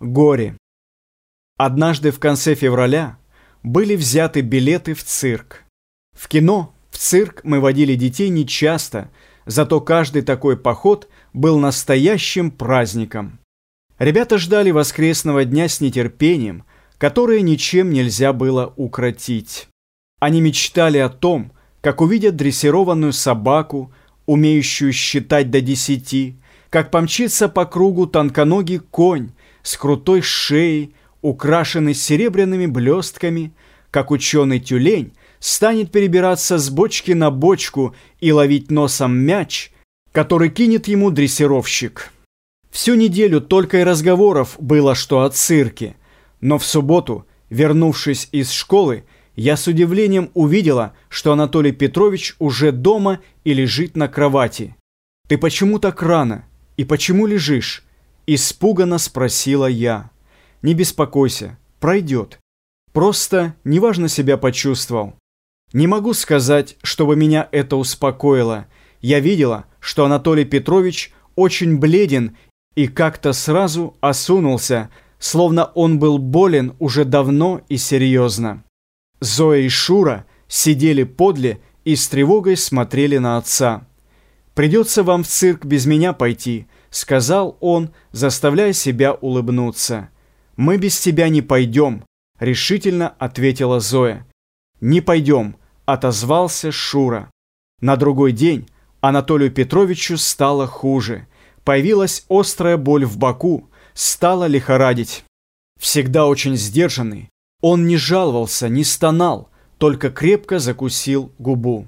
Горе. Однажды в конце февраля были взяты билеты в цирк. В кино, в цирк мы водили детей нечасто, зато каждый такой поход был настоящим праздником. Ребята ждали воскресного дня с нетерпением, которое ничем нельзя было укротить. Они мечтали о том, как увидят дрессированную собаку, умеющую считать до десяти, как помчится по кругу тонконогий конь, с крутой шеей, украшенный серебряными блестками, как ученый тюлень, станет перебираться с бочки на бочку и ловить носом мяч, который кинет ему дрессировщик. Всю неделю только и разговоров было, что о цирке, но в субботу, вернувшись из школы, я с удивлением увидела, что Анатолий Петрович уже дома и лежит на кровати. «Ты почему так рано? И почему лежишь?» Испуганно спросила я. «Не беспокойся, пройдет. Просто неважно себя почувствовал. Не могу сказать, чтобы меня это успокоило. Я видела, что Анатолий Петрович очень бледен и как-то сразу осунулся, словно он был болен уже давно и серьезно. Зоя и Шура сидели подле и с тревогой смотрели на отца. «Придется вам в цирк без меня пойти», — сказал он, заставляя себя улыбнуться. «Мы без тебя не пойдем», — решительно ответила Зоя. «Не пойдем», — отозвался Шура. На другой день Анатолию Петровичу стало хуже. Появилась острая боль в боку, стало лихорадить. Всегда очень сдержанный, он не жаловался, не стонал, только крепко закусил губу.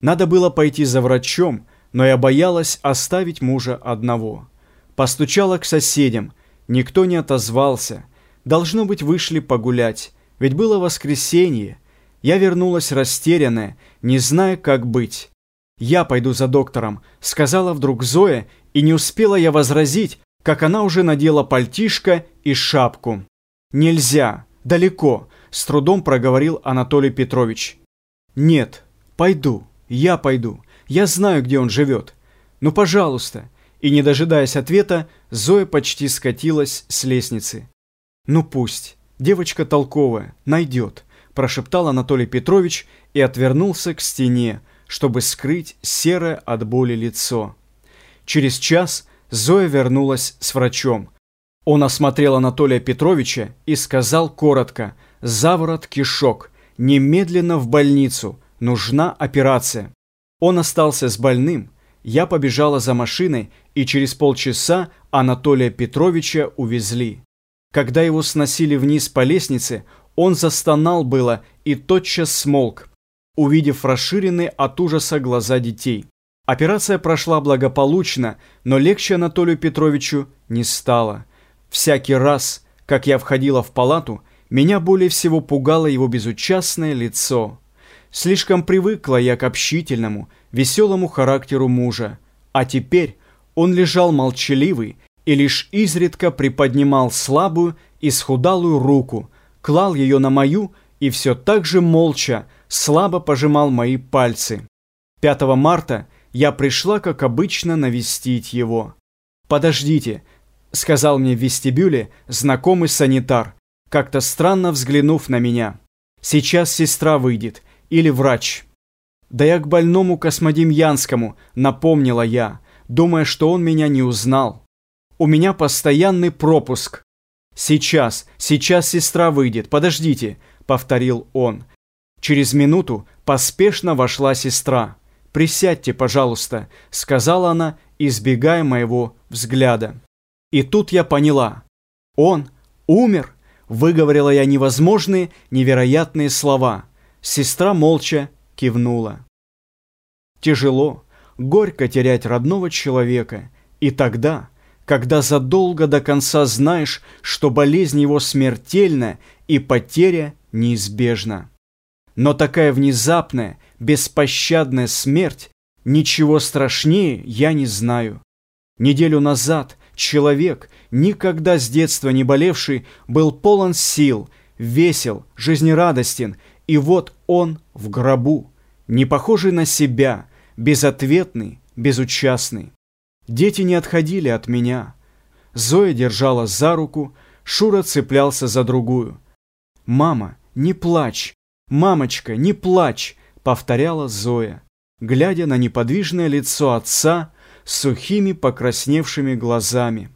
Надо было пойти за врачом, но я боялась оставить мужа одного. Постучала к соседям, никто не отозвался. Должно быть, вышли погулять, ведь было воскресенье. Я вернулась растерянная, не зная, как быть. «Я пойду за доктором», — сказала вдруг Зоя, и не успела я возразить, как она уже надела пальтишко и шапку. «Нельзя, далеко», — с трудом проговорил Анатолий Петрович. «Нет, пойду, я пойду. Я знаю, где он живет. Ну, пожалуйста». И, не дожидаясь ответа, Зоя почти скатилась с лестницы. «Ну пусть. Девочка толковая. Найдет», – прошептал Анатолий Петрович и отвернулся к стене, чтобы скрыть серое от боли лицо. Через час Зоя вернулась с врачом. Он осмотрел Анатолия Петровича и сказал коротко «Заворот кишок. Немедленно в больницу. Нужна операция». Он остался с больным. Я побежала за машиной, и через полчаса Анатолия Петровича увезли. Когда его сносили вниз по лестнице, он застонал было и тотчас смолк, увидев расширенные от ужаса глаза детей. Операция прошла благополучно, но легче Анатолию Петровичу не стало. Всякий раз, как я входила в палату, меня более всего пугало его безучастное лицо. Слишком привыкла я к общительному, веселому характеру мужа. А теперь он лежал молчаливый и лишь изредка приподнимал слабую и схудалую руку, клал ее на мою и все так же молча, слабо пожимал мои пальцы. 5 марта я пришла, как обычно, навестить его. «Подождите», — сказал мне в вестибюле знакомый санитар, как-то странно взглянув на меня. «Сейчас сестра выйдет, или врач. Да я к больному Космодемьянскому, напомнила я, думая, что он меня не узнал. У меня постоянный пропуск. Сейчас, сейчас сестра выйдет, подождите, повторил он. Через минуту поспешно вошла сестра. «Присядьте, пожалуйста», — сказала она, избегая моего взгляда. И тут я поняла. Он умер, выговорила я невозможные, невероятные слова. Сестра молча кивнула. Тяжело, горько терять родного человека. И тогда, когда задолго до конца знаешь, что болезнь его смертельна и потеря неизбежна. Но такая внезапная, беспощадная смерть, ничего страшнее я не знаю. Неделю назад человек, никогда с детства не болевший, был полон сил, весел, жизнерадостен и вот он в гробу, не похожий на себя, безответный, безучастный. Дети не отходили от меня. Зоя держала за руку, Шура цеплялся за другую. «Мама, не плачь! Мамочка, не плачь!» — повторяла Зоя, глядя на неподвижное лицо отца с сухими покрасневшими глазами.